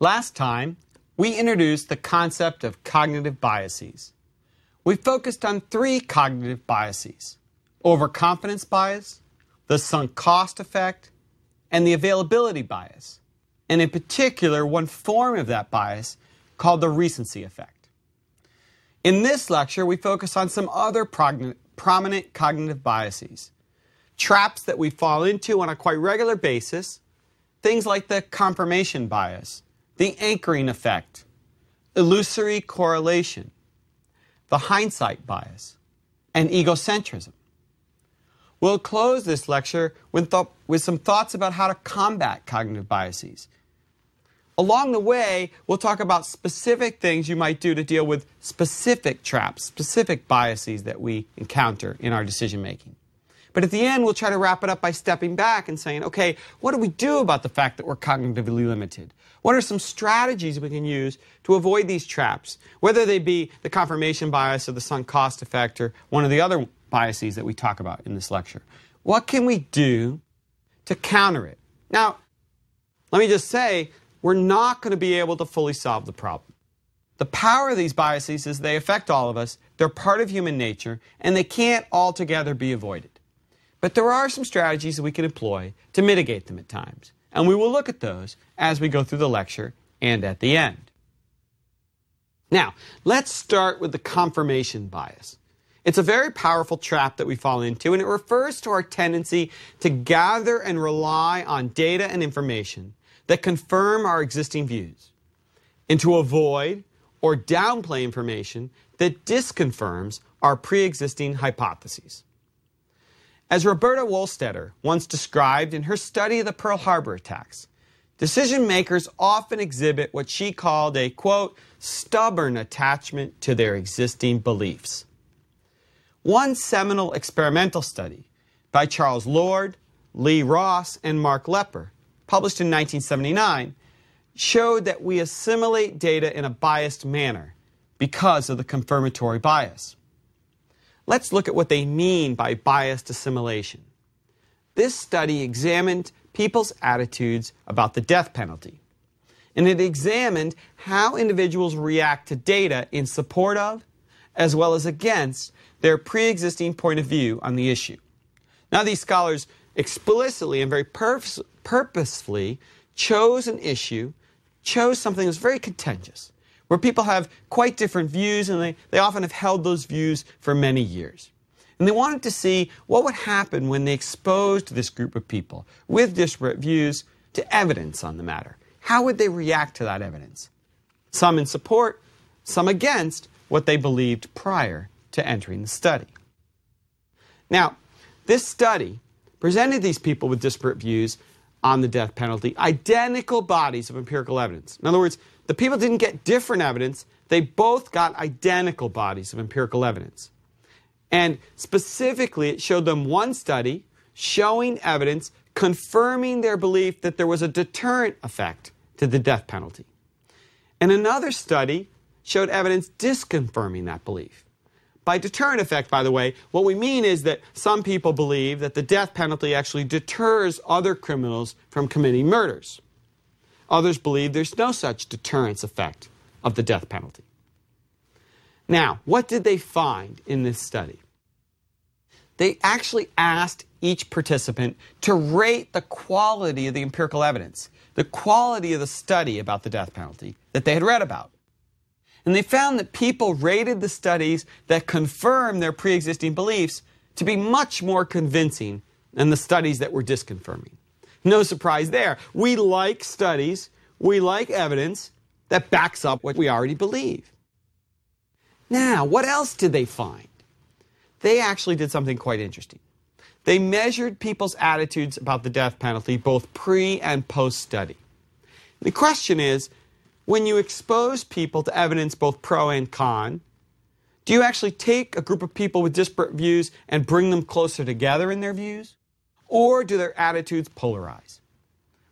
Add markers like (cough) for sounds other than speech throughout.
Last time, we introduced the concept of cognitive biases. We focused on three cognitive biases overconfidence bias, the sunk cost effect, and the availability bias, and in particular, one form of that bias called the recency effect. In this lecture, we focus on some other prominent cognitive biases, traps that we fall into on a quite regular basis, things like the confirmation bias, the anchoring effect, illusory correlation, the hindsight bias, and egocentrism. We'll close this lecture with, th- with some thoughts about how to combat cognitive biases. Along the way, we'll talk about specific things you might do to deal with specific traps, specific biases that we encounter in our decision making. But at the end, we'll try to wrap it up by stepping back and saying, okay, what do we do about the fact that we're cognitively limited? What are some strategies we can use to avoid these traps, whether they be the confirmation bias or the sunk cost effect or one of the other biases that we talk about in this lecture? What can we do to counter it? Now, let me just say, we're not going to be able to fully solve the problem. The power of these biases is they affect all of us, they're part of human nature, and they can't altogether be avoided. But there are some strategies that we can employ to mitigate them at times, and we will look at those as we go through the lecture and at the end. Now, let's start with the confirmation bias. It's a very powerful trap that we fall into, and it refers to our tendency to gather and rely on data and information that confirm our existing views, and to avoid or downplay information that disconfirms our pre existing hypotheses. As Roberta Wohlstetter once described in her study of the Pearl Harbor attacks, decision makers often exhibit what she called a, quote, stubborn attachment to their existing beliefs. One seminal experimental study by Charles Lord, Lee Ross, and Mark Lepper, published in 1979, showed that we assimilate data in a biased manner because of the confirmatory bias. Let's look at what they mean by biased assimilation. This study examined people's attitudes about the death penalty. And it examined how individuals react to data in support of, as well as against, their pre existing point of view on the issue. Now, these scholars explicitly and very purpose- purposefully chose an issue, chose something that was very contentious where people have quite different views and they, they often have held those views for many years. And they wanted to see what would happen when they exposed this group of people with disparate views to evidence on the matter. How would they react to that evidence? Some in support, some against what they believed prior to entering the study. Now, this study presented these people with disparate views on the death penalty, identical bodies of empirical evidence. In other words, the people didn't get different evidence, they both got identical bodies of empirical evidence. And specifically, it showed them one study showing evidence confirming their belief that there was a deterrent effect to the death penalty. And another study showed evidence disconfirming that belief. By deterrent effect, by the way, what we mean is that some people believe that the death penalty actually deters other criminals from committing murders. Others believe there's no such deterrence effect of the death penalty. Now, what did they find in this study? They actually asked each participant to rate the quality of the empirical evidence, the quality of the study about the death penalty that they had read about. And they found that people rated the studies that confirm their pre existing beliefs to be much more convincing than the studies that were disconfirming. No surprise there. We like studies, we like evidence that backs up what we already believe. Now, what else did they find? They actually did something quite interesting. They measured people's attitudes about the death penalty both pre and post study. The question is when you expose people to evidence both pro and con, do you actually take a group of people with disparate views and bring them closer together in their views? Or do their attitudes polarize?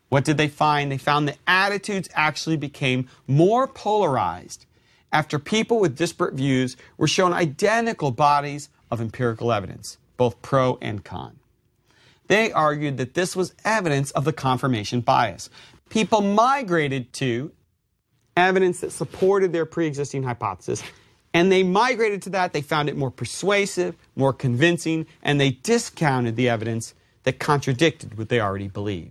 What did they find? They found that attitudes actually became more polarized after people with disparate views were shown identical bodies of empirical evidence, both pro and con. They argued that this was evidence of the confirmation bias. People migrated to evidence that supported their pre existing hypothesis. And they migrated to that. They found it more persuasive, more convincing, and they discounted the evidence that contradicted what they already believed.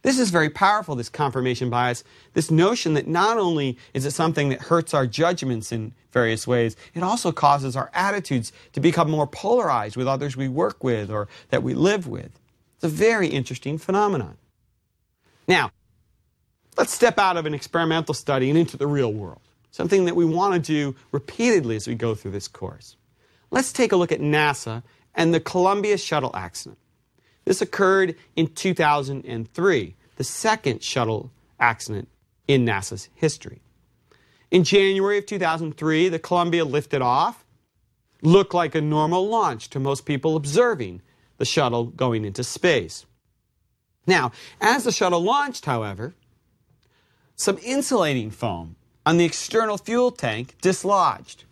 This is very powerful, this confirmation bias, this notion that not only is it something that hurts our judgments in various ways, it also causes our attitudes to become more polarized with others we work with or that we live with. It's a very interesting phenomenon. Now, let's step out of an experimental study and into the real world, something that we want to do repeatedly as we go through this course. Let's take a look at NASA and the Columbia shuttle accident. This occurred in 2003, the second shuttle accident in NASA's history. In January of 2003, the Columbia lifted off. Looked like a normal launch to most people observing the shuttle going into space. Now, as the shuttle launched, however, some insulating foam on the external fuel tank dislodged.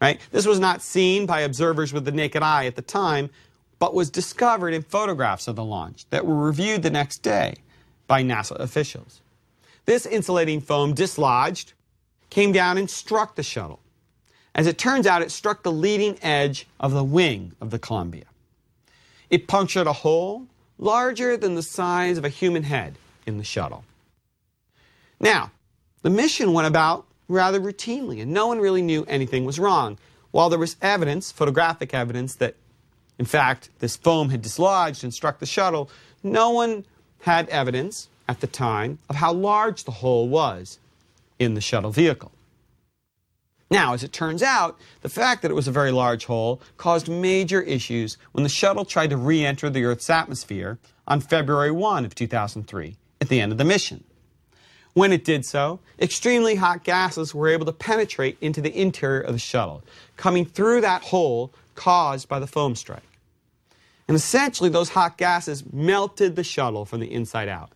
Right? This was not seen by observers with the naked eye at the time, but was discovered in photographs of the launch that were reviewed the next day by NASA officials. This insulating foam dislodged, came down and struck the shuttle. As it turns out, it struck the leading edge of the wing of the Columbia. It punctured a hole larger than the size of a human head in the shuttle. Now, the mission went about rather routinely, and no one really knew anything was wrong. While there was evidence, photographic evidence, that in fact, this foam had dislodged and struck the shuttle. No one had evidence at the time of how large the hole was in the shuttle vehicle. Now, as it turns out, the fact that it was a very large hole caused major issues when the shuttle tried to re enter the Earth's atmosphere on February 1 of 2003 at the end of the mission. When it did so, extremely hot gases were able to penetrate into the interior of the shuttle, coming through that hole caused by the foam strike. And essentially, those hot gases melted the shuttle from the inside out,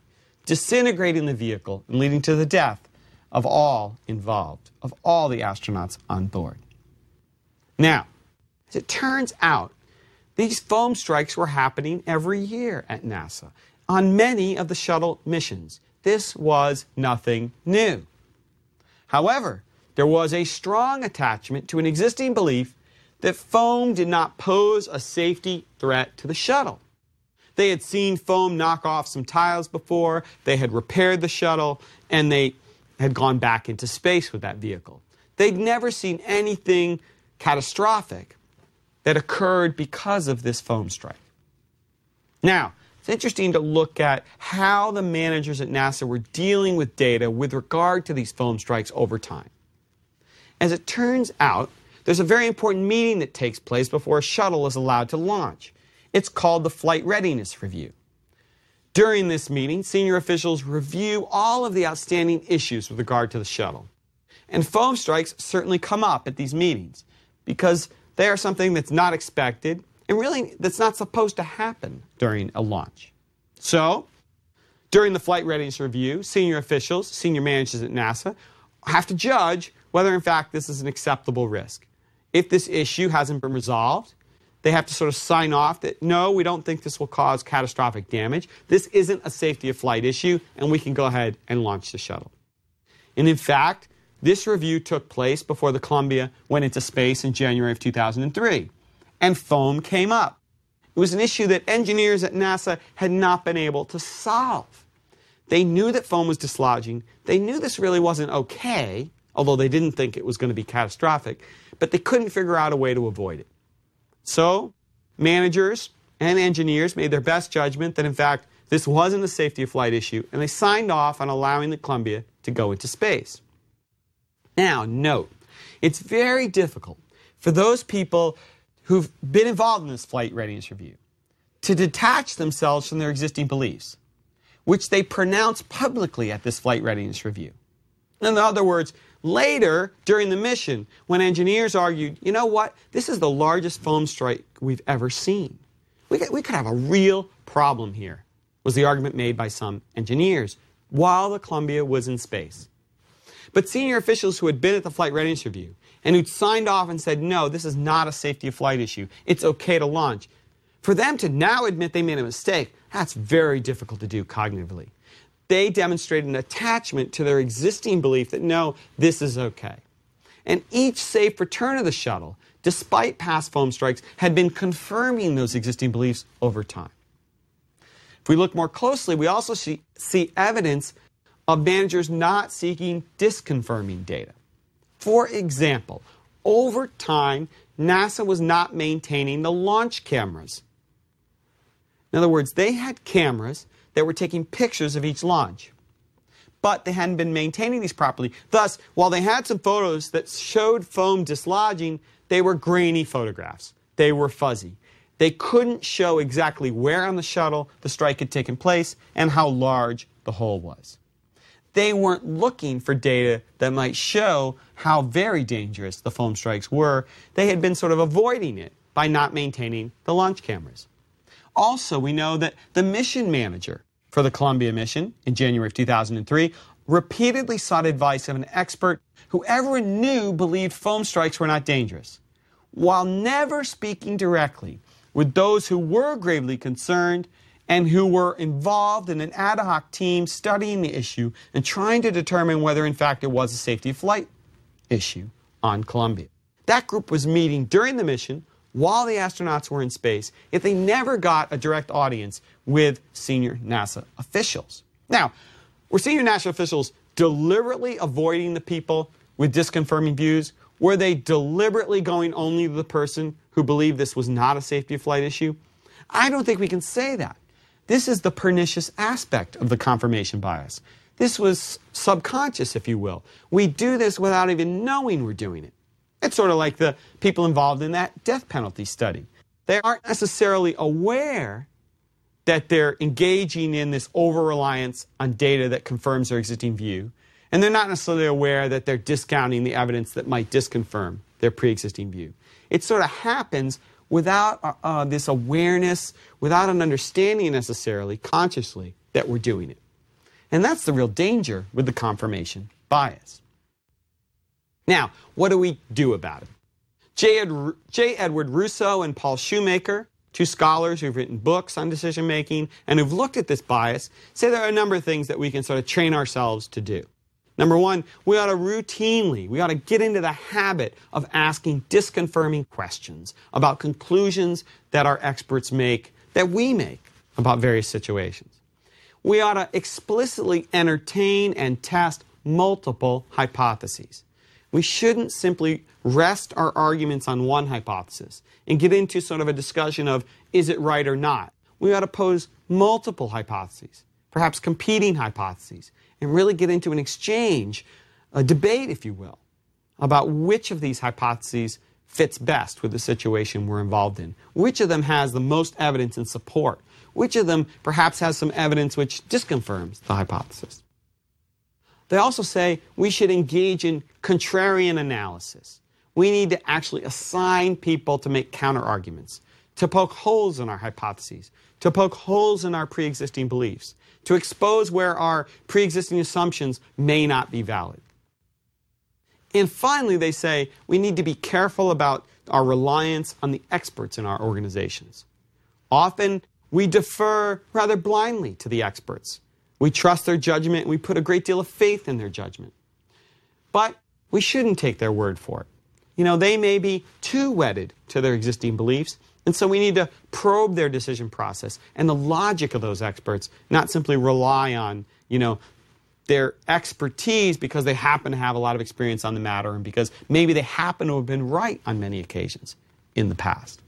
disintegrating the vehicle and leading to the death of all involved, of all the astronauts on board. Now, as it turns out, these foam strikes were happening every year at NASA on many of the shuttle missions. This was nothing new. However, there was a strong attachment to an existing belief that foam did not pose a safety threat to the shuttle. They had seen foam knock off some tiles before, they had repaired the shuttle, and they had gone back into space with that vehicle. They'd never seen anything catastrophic that occurred because of this foam strike. Now, it's interesting to look at how the managers at NASA were dealing with data with regard to these foam strikes over time. As it turns out, there's a very important meeting that takes place before a shuttle is allowed to launch. It's called the Flight Readiness Review. During this meeting, senior officials review all of the outstanding issues with regard to the shuttle. And foam strikes certainly come up at these meetings because they are something that's not expected and really that's not supposed to happen during a launch. So, during the flight readiness review, senior officials, senior managers at NASA have to judge whether in fact this is an acceptable risk if this issue hasn't been resolved, they have to sort of sign off that no, we don't think this will cause catastrophic damage. This isn't a safety of flight issue, and we can go ahead and launch the shuttle. And in fact, this review took place before the Columbia went into space in January of 2003, and foam came up. It was an issue that engineers at NASA had not been able to solve. They knew that foam was dislodging. They knew this really wasn't okay, although they didn't think it was going to be catastrophic but they couldn't figure out a way to avoid it. So, managers and engineers made their best judgment that, in fact, this wasn't a safety of flight issue, and they signed off on allowing the Columbia to go into space. Now, note, it's very difficult for those people who've been involved in this flight readiness review to detach themselves from their existing beliefs, which they pronounce publicly at this flight readiness review. In other words, Later, during the mission, when engineers argued, you know what, this is the largest foam strike we've ever seen. We could, we could have a real problem here, was the argument made by some engineers while the Columbia was in space. But senior officials who had been at the flight readiness review and who'd signed off and said, no, this is not a safety of flight issue, it's okay to launch, for them to now admit they made a mistake, that's very difficult to do cognitively they demonstrated an attachment to their existing belief that no, this is okay. And each safe return of the shuttle, despite past foam strikes, had been confirming those existing beliefs over time. If we look more closely, we also see, see evidence of managers not seeking disconfirming data. For example, over time, NASA was not maintaining the launch cameras. In other words, they had cameras that were taking pictures of each launch. But they hadn't been maintaining these properly. Thus, while they had some photos that showed foam dislodging, they were grainy photographs. They were fuzzy. They couldn't show exactly where on the shuttle the strike had taken place and how large the hole was. They weren't looking for data that might show how very dangerous the foam strikes were. They had been sort of avoiding it by not maintaining the launch cameras. Also, we know that the mission manager for the Columbia mission in January of 2003 repeatedly sought advice of an expert who everyone knew believed foam strikes were not dangerous, while never speaking directly with those who were gravely concerned and who were involved in an ad hoc team studying the issue and trying to determine whether, in fact, it was a safety flight issue on Columbia. That group was meeting during the mission while the astronauts were in space if they never got a direct audience with senior NASA officials. Now, were senior NASA officials deliberately avoiding the people with disconfirming views? Were they deliberately going only to the person who believed this was not a safety of flight issue? I don't think we can say that. This is the pernicious aspect of the confirmation bias. This was subconscious, if you will. We do this without even knowing we're doing it. It's sort of like the people involved in that death penalty study. They aren't necessarily aware that they're engaging in this over reliance on data that confirms their existing view. And they're not necessarily aware that they're discounting the evidence that might disconfirm their pre existing view. It sort of happens without uh, uh, this awareness, without an understanding necessarily, consciously, that we're doing it. And that's the real danger with the confirmation bias. Now, what do we do about it? J. Ed, J. Edward Russo and Paul Schoemaker, two scholars who've written books on decision making and who've looked at this bias, say there are a number of things that we can sort of train ourselves to do. Number one, we ought to routinely, we ought to get into the habit of asking disconfirming questions about conclusions that our experts make, that we make about various situations. We ought to explicitly entertain and test multiple hypotheses. We shouldn't simply rest our arguments on one hypothesis and get into sort of a discussion of is it right or not. We ought to pose multiple hypotheses, perhaps competing hypotheses, and really get into an exchange, a debate, if you will, about which of these hypotheses fits best with the situation we're involved in. Which of them has the most evidence and support? Which of them perhaps has some evidence which disconfirms the hypothesis? They also say we should engage in contrarian analysis. We need to actually assign people to make counterarguments, to poke holes in our hypotheses, to poke holes in our pre existing beliefs, to expose where our pre existing assumptions may not be valid. And finally, they say we need to be careful about our reliance on the experts in our organizations. Often, we defer rather blindly to the experts. We trust their judgment and we put a great deal of faith in their judgment. But we shouldn't take their word for it. You know, they may be too wedded to their existing beliefs, and so we need to probe their decision process and the logic of those experts, not simply rely on, you know, their expertise because they happen to have a lot of experience on the matter and because maybe they happen to have been right on many occasions in the past.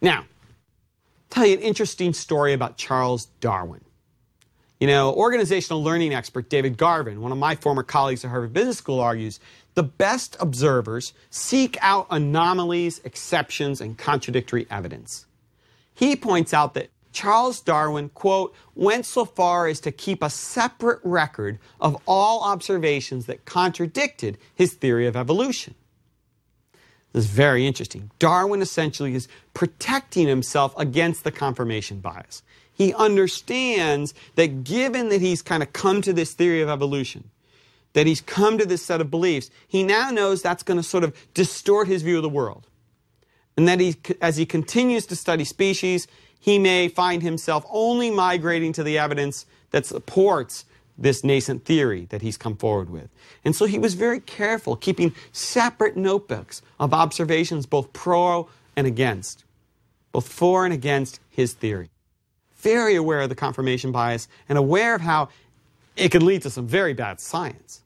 Now, tell you an interesting story about Charles Darwin. You know, organizational learning expert David Garvin, one of my former colleagues at Harvard Business School, argues the best observers seek out anomalies, exceptions, and contradictory evidence. He points out that Charles Darwin, quote, went so far as to keep a separate record of all observations that contradicted his theory of evolution. This is very interesting. Darwin essentially is protecting himself against the confirmation bias. He understands that given that he's kind of come to this theory of evolution, that he's come to this set of beliefs, he now knows that's going to sort of distort his view of the world. And that he, as he continues to study species, he may find himself only migrating to the evidence that supports this nascent theory that he's come forward with. And so he was very careful, keeping separate notebooks of observations both pro and against, both for and against his theory. Very aware of the confirmation bias and aware of how it could lead to some very bad science.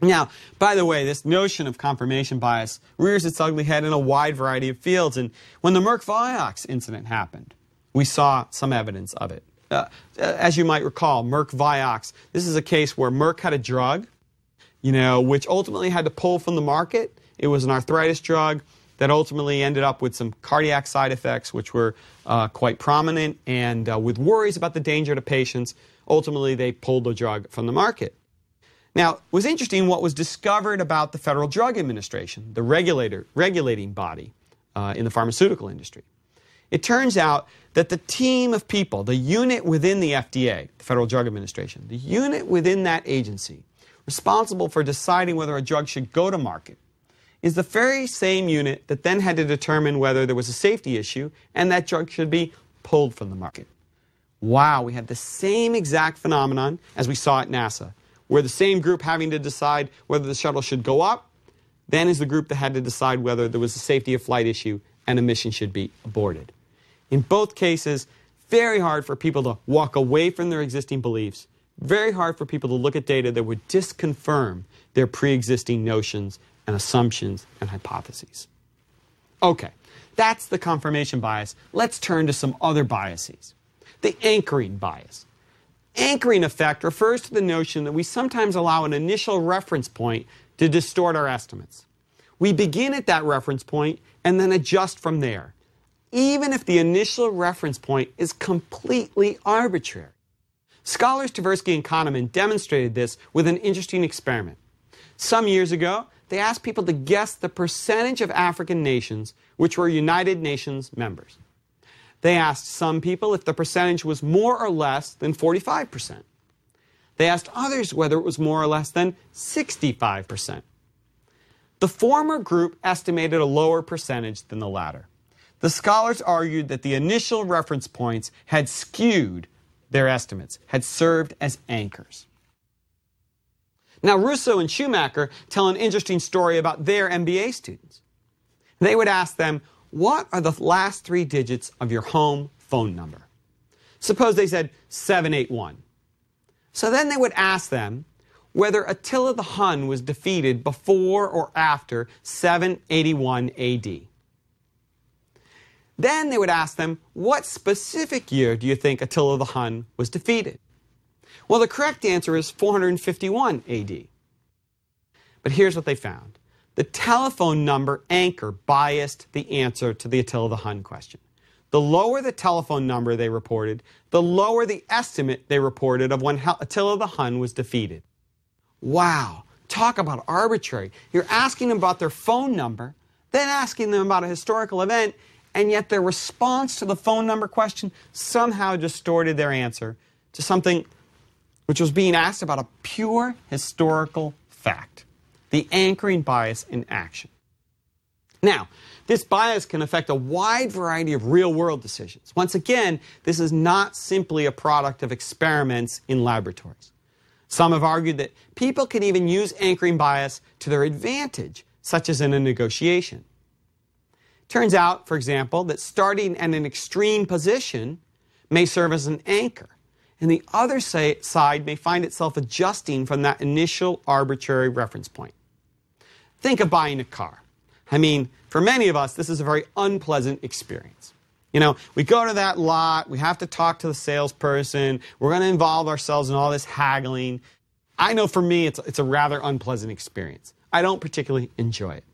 Now, by the way, this notion of confirmation bias rears its ugly head in a wide variety of fields. And when the Merck Vioxx incident happened, we saw some evidence of it. Uh, as you might recall, Merck Vioxx, this is a case where Merck had a drug, you know, which ultimately had to pull from the market. It was an arthritis drug that ultimately ended up with some cardiac side effects, which were uh, quite prominent, and uh, with worries about the danger to patients, ultimately they pulled the drug from the market. Now, it was interesting what was discovered about the Federal Drug Administration, the regulator, regulating body uh, in the pharmaceutical industry. It turns out that the team of people, the unit within the FDA, the Federal Drug Administration, the unit within that agency responsible for deciding whether a drug should go to market, is the very same unit that then had to determine whether there was a safety issue and that drug should be pulled from the market. Wow, we had the same exact phenomenon as we saw at NASA where the same group having to decide whether the shuttle should go up, then is the group that had to decide whether there was a safety of flight issue and a mission should be aborted. In both cases, very hard for people to walk away from their existing beliefs, very hard for people to look at data that would disconfirm their pre existing notions and assumptions and hypotheses. Okay, that's the confirmation bias. Let's turn to some other biases. The anchoring bias. Anchoring effect refers to the notion that we sometimes allow an initial reference point to distort our estimates. We begin at that reference point and then adjust from there, even if the initial reference point is completely arbitrary. Scholars Tversky and Kahneman demonstrated this with an interesting experiment. Some years ago, they asked people to guess the percentage of African nations which were United Nations members. They asked some people if the percentage was more or less than 45%. They asked others whether it was more or less than 65%. The former group estimated a lower percentage than the latter. The scholars argued that the initial reference points had skewed their estimates, had served as anchors. Now, Russo and Schumacher tell an interesting story about their MBA students. They would ask them, what are the last three digits of your home phone number? Suppose they said 781. So then they would ask them whether Attila the Hun was defeated before or after 781 AD. Then they would ask them, what specific year do you think Attila the Hun was defeated? Well, the correct answer is 451 AD. But here's what they found the telephone number anchor biased the answer to the Attila the Hun question. The lower the telephone number they reported, the lower the estimate they reported of when Attila the Hun was defeated. Wow, talk about arbitrary. You're asking them about their phone number, then asking them about a historical event, and yet their response to the phone number question somehow distorted their answer to something which was being asked about a pure historical fact the anchoring bias in action. Now, this bias can affect a wide variety of real world decisions. Once again, this is not simply a product of experiments in laboratories. Some have argued that people can even use anchoring bias to their advantage, such as in a negotiation. Turns out, for example, that starting at an extreme position may serve as an anchor, and the other side may find itself adjusting from that initial arbitrary reference point. Think of buying a car. I mean, for many of us, this is a very unpleasant experience. You know, we go to that lot, we have to talk to the salesperson, we're going to involve ourselves in all this haggling. I know for me, it's, it's a rather unpleasant experience. I don't particularly enjoy it.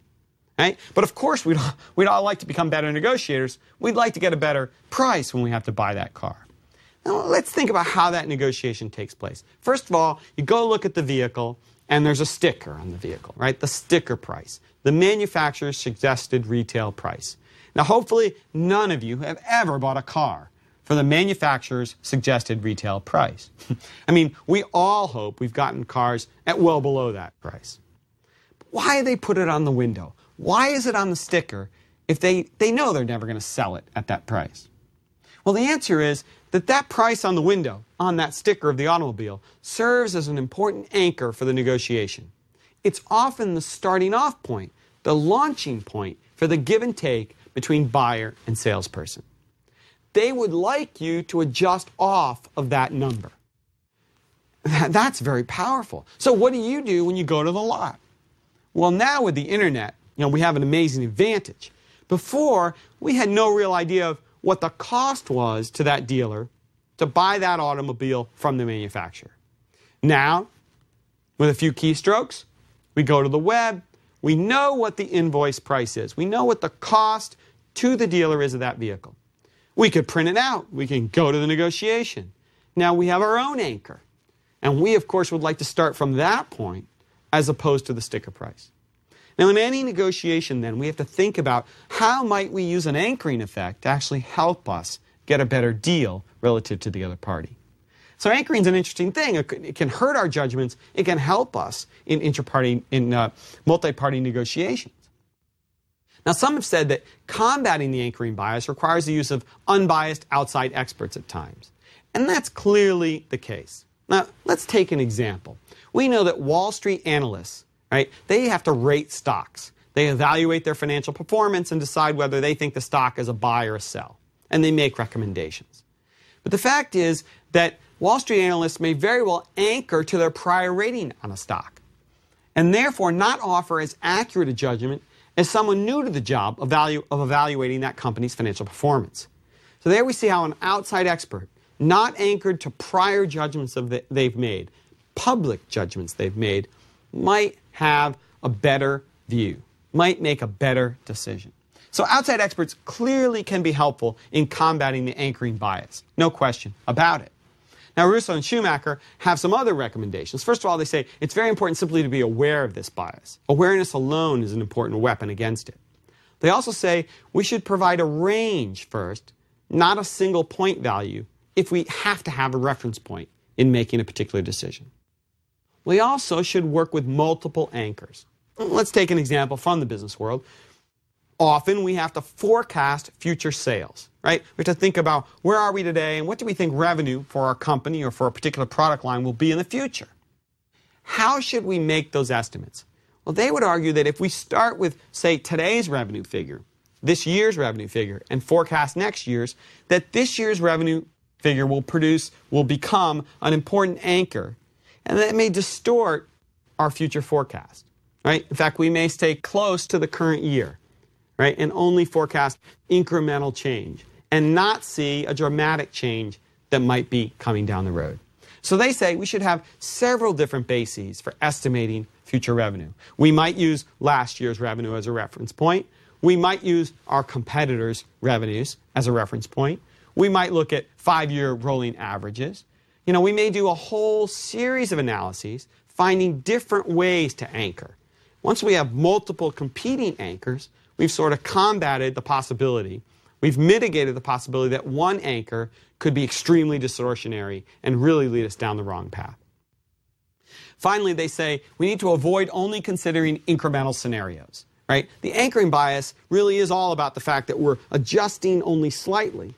Right? But of course, we'd (laughs) we'd all like to become better negotiators. We'd like to get a better price when we have to buy that car. Now, let's think about how that negotiation takes place. First of all, you go look at the vehicle and there's a sticker on the vehicle, right? The sticker price, the manufacturer's suggested retail price. Now, hopefully, none of you have ever bought a car for the manufacturer's suggested retail price. (laughs) I mean, we all hope we've gotten cars at well below that price. Why do they put it on the window? Why is it on the sticker if they, they know they're never going to sell it at that price? Well, the answer is that that price on the window, on that sticker of the automobile, serves as an important anchor for the negotiation. It's often the starting off point, the launching point for the give and take between buyer and salesperson. They would like you to adjust off of that number. That's very powerful. So, what do you do when you go to the lot? Well, now with the internet, you know, we have an amazing advantage. Before, we had no real idea of what the cost was to that dealer to buy that automobile from the manufacturer. Now, with a few keystrokes, we go to the web, we know what the invoice price is, we know what the cost to the dealer is of that vehicle. We could print it out, we can go to the negotiation. Now we have our own anchor. And we, of course, would like to start from that point as opposed to the sticker price. Now, in any negotiation, then, we have to think about how might we use an anchoring effect to actually help us get a better deal relative to the other party. So anchoring is an interesting thing. It can hurt our judgments. It can help us in interparty, in uh, multi-party negotiations. Now, some have said that combating the anchoring bias requires the use of unbiased outside experts at times. And that's clearly the case. Now, let's take an example. We know that Wall Street analysts right? They have to rate stocks. They evaluate their financial performance and decide whether they think the stock is a buy or a sell. And they make recommendations. But the fact is that Wall Street analysts may very well anchor to their prior rating on a stock and therefore not offer as accurate a judgment as someone new to the job of, value, of evaluating that company's financial performance. So there we see how an outside expert, not anchored to prior judgments of the, they've made, public judgments they've made, might have a better view, might make a better decision. So outside experts clearly can be helpful in combating the anchoring bias. No question about it. Now, Russo and Schumacher have some other recommendations. First of all, they say it's very important simply to be aware of this bias. Awareness alone is an important weapon against it. They also say we should provide a range first, not a single point value, if we have to have a reference point in making a particular decision. We also should work with multiple anchors. Let's take an example from the business world. Often we have to forecast future sales, right? We have to think about where are we today and what do we think revenue for our company or for a particular product line will be in the future. How should we make those estimates? Well, they would argue that if we start with, say, today's revenue figure, this year's revenue figure, and forecast next year's, that this year's revenue figure will produce, will become an important anchor and that may distort our future forecast. Right? In fact, we may stay close to the current year, right, and only forecast incremental change and not see a dramatic change that might be coming down the road. So they say we should have several different bases for estimating future revenue. We might use last year's revenue as a reference point. We might use our competitors' revenues as a reference point. We might look at five year rolling averages. You know, we may do a whole series of analyses finding different ways to anchor. Once we have multiple competing anchors, we've sort of combated the possibility, we've mitigated the possibility that one anchor could be extremely distortionary and really lead us down the wrong path. Finally, they say we need to avoid only considering incremental scenarios, right? The anchoring bias really is all about the fact that we're adjusting only slightly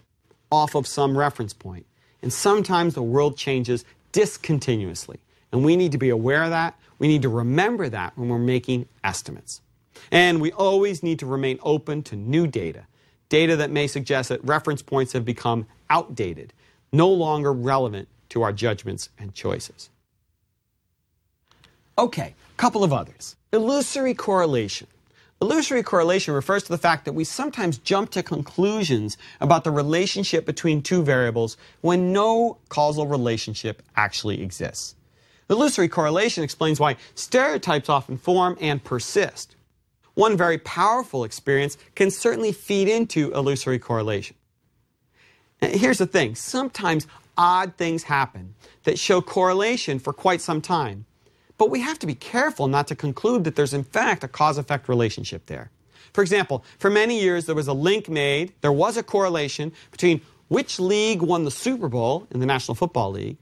off of some reference point. And sometimes the world changes discontinuously. And we need to be aware of that. We need to remember that when we're making estimates. And we always need to remain open to new data, data that may suggest that reference points have become outdated, no longer relevant to our judgments and choices. Okay, couple of others. Illusory correlation. Illusory correlation refers to the fact that we sometimes jump to conclusions about the relationship between two variables when no causal relationship actually exists. Illusory correlation explains why stereotypes often form and persist. One very powerful experience can certainly feed into illusory correlation. Here's the thing sometimes odd things happen that show correlation for quite some time, but we have to be careful not to conclude that there's in fact a cause effect relationship there. For example, for many years there was a link made, there was a correlation between which league won the Super Bowl in the National Football League,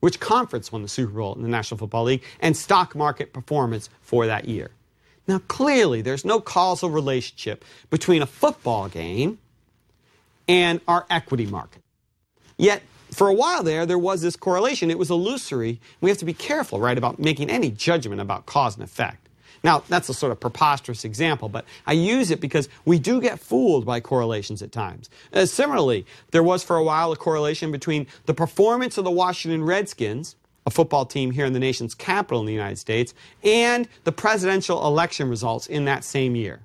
which conference won the Super Bowl in the National Football League, and stock market performance for that year. Now, clearly, there's no causal relationship between a football game and our equity market. Yet, for a while there, there was this correlation. It was illusory. We have to be careful, right, about making any judgment about cause and effect. Now, that's a sort of preposterous example, but I use it because we do get fooled by correlations at times. Uh, similarly, there was for a while a correlation between the performance of the Washington Redskins, a football team here in the nation's capital in the United States, and the presidential election results in that same year.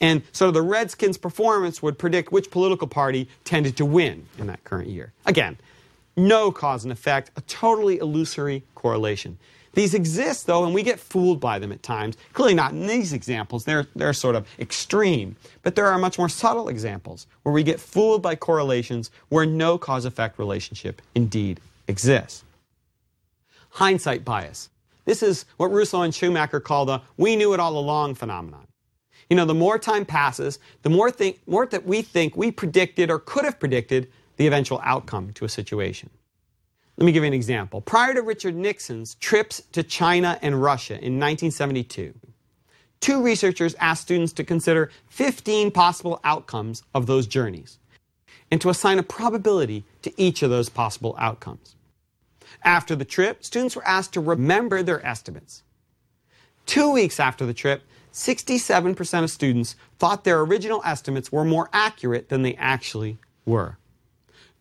And so the Redskins' performance would predict which political party tended to win in that current year. Again, no cause and effect, a totally illusory correlation. These exist, though, and we get fooled by them at times. Clearly not in these examples, they're, they're sort of extreme. But there are much more subtle examples where we get fooled by correlations where no cause effect relationship indeed exists. Hindsight bias. This is what Russo and Schumacher call the we knew it all along phenomenon. You know, the more time passes, the more, think, more that we think we predicted or could have predicted the eventual outcome to a situation. Let me give you an example. Prior to Richard Nixon's trips to China and Russia in 1972, two researchers asked students to consider 15 possible outcomes of those journeys and to assign a probability to each of those possible outcomes. After the trip, students were asked to remember their estimates. Two weeks after the trip, 67% of students thought their original estimates were more accurate than they actually were.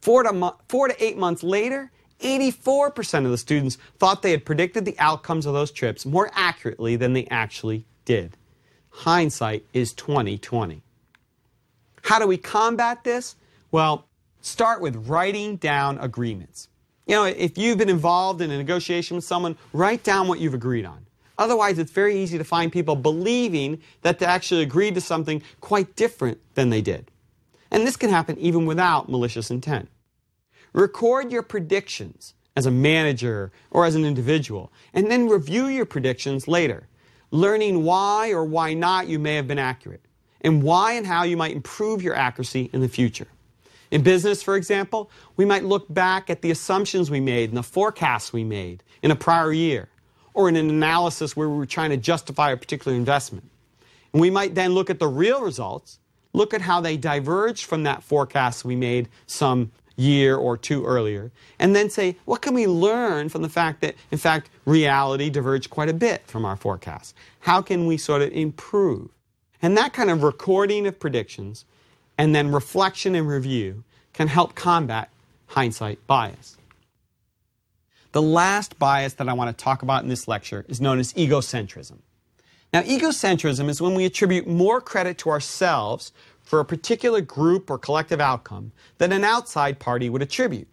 Four to, four to eight months later, 84% of the students thought they had predicted the outcomes of those trips more accurately than they actually did. Hindsight is 2020. How do we combat this? Well, start with writing down agreements. You know, if you've been involved in a negotiation with someone, write down what you've agreed on. Otherwise, it's very easy to find people believing that they actually agreed to something quite different than they did. And this can happen even without malicious intent. Record your predictions as a manager or as an individual, and then review your predictions later, learning why or why not you may have been accurate, and why and how you might improve your accuracy in the future. In business, for example, we might look back at the assumptions we made and the forecasts we made in a prior year, or in an analysis where we were trying to justify a particular investment. And we might then look at the real results, look at how they diverged from that forecast we made some year or two earlier, and then say, what can we learn from the fact that, in fact, reality diverged quite a bit from our forecasts? How can we sort of improve? And that kind of recording of predictions and then reflection and review can help combat hindsight bias. The last bias that I want to talk about in this lecture is known as egocentrism. Now, egocentrism is when we attribute more credit to ourselves for a particular group or collective outcome that an outside party would attribute.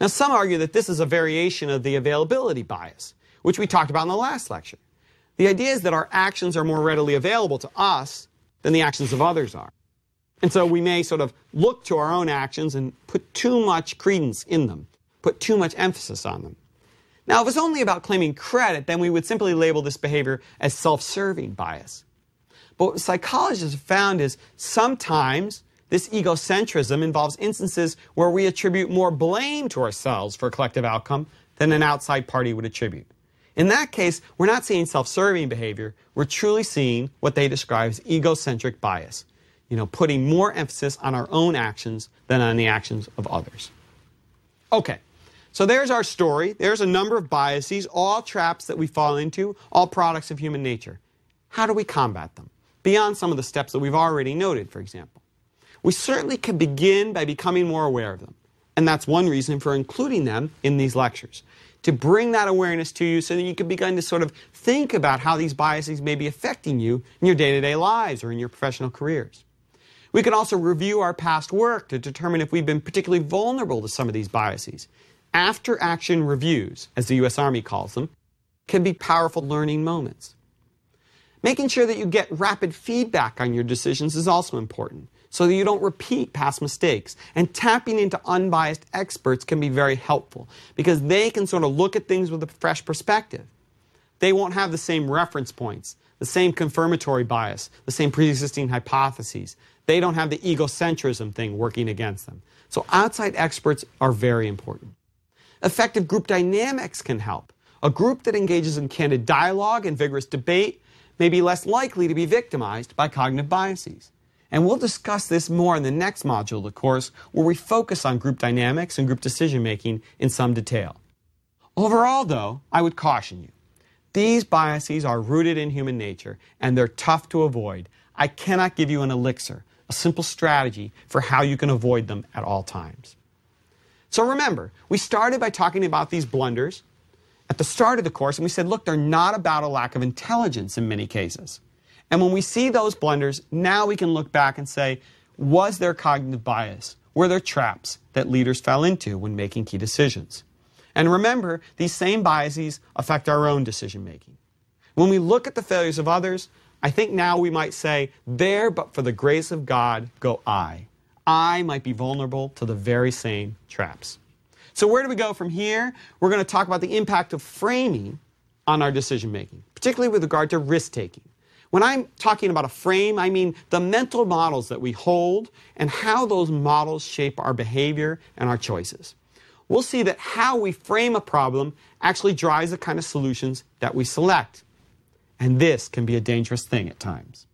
Now, some argue that this is a variation of the availability bias, which we talked about in the last lecture. The idea is that our actions are more readily available to us than the actions of others are. And so we may sort of look to our own actions and put too much credence in them, put too much emphasis on them. Now, if it's only about claiming credit, then we would simply label this behavior as self serving bias. But what psychologists have found is sometimes this egocentrism involves instances where we attribute more blame to ourselves for a collective outcome than an outside party would attribute. In that case, we're not seeing self-serving behavior, we're truly seeing what they describe as egocentric bias. You know, putting more emphasis on our own actions than on the actions of others. Okay, so there's our story. There's a number of biases, all traps that we fall into, all products of human nature. How do we combat them? Beyond some of the steps that we've already noted, for example. We certainly can begin by becoming more aware of them. And that's one reason for including them in these lectures. To bring that awareness to you so that you can begin to sort of think about how these biases may be affecting you in your day to day lives or in your professional careers. We can also review our past work to determine if we've been particularly vulnerable to some of these biases. After action reviews, as the U.S. Army calls them, can be powerful learning moments. Making sure that you get rapid feedback on your decisions is also important so that you don't repeat past mistakes. And tapping into unbiased experts can be very helpful because they can sort of look at things with a fresh perspective. They won't have the same reference points, the same confirmatory bias, the same pre existing hypotheses. They don't have the egocentrism thing working against them. So outside experts are very important. Effective group dynamics can help. A group that engages in candid dialogue and vigorous debate may be less likely to be victimized by cognitive biases. And we'll discuss this more in the next module of the course, where we focus on group dynamics and group decision making in some detail. Overall, though, I would caution you. These biases are rooted in human nature, and they're tough to avoid. I cannot give you an elixir, a simple strategy for how you can avoid them at all times. So remember, we started by talking about these blunders at the start of the course, and we said, look, they're not about a lack of intelligence in many cases. And when we see those blunders, now we can look back and say, was there cognitive bias? Were there traps that leaders fell into when making key decisions? And remember, these same biases affect our own decision making. When we look at the failures of others, I think now we might say, There, but for the grace of God, go I. I might be vulnerable to the very same traps. So, where do we go from here? We're going to talk about the impact of framing on our decision making, particularly with regard to risk taking. When I'm talking about a frame, I mean the mental models that we hold and how those models shape our behavior and our choices. We'll see that how we frame a problem actually drives the kind of solutions that we select. And this can be a dangerous thing at times.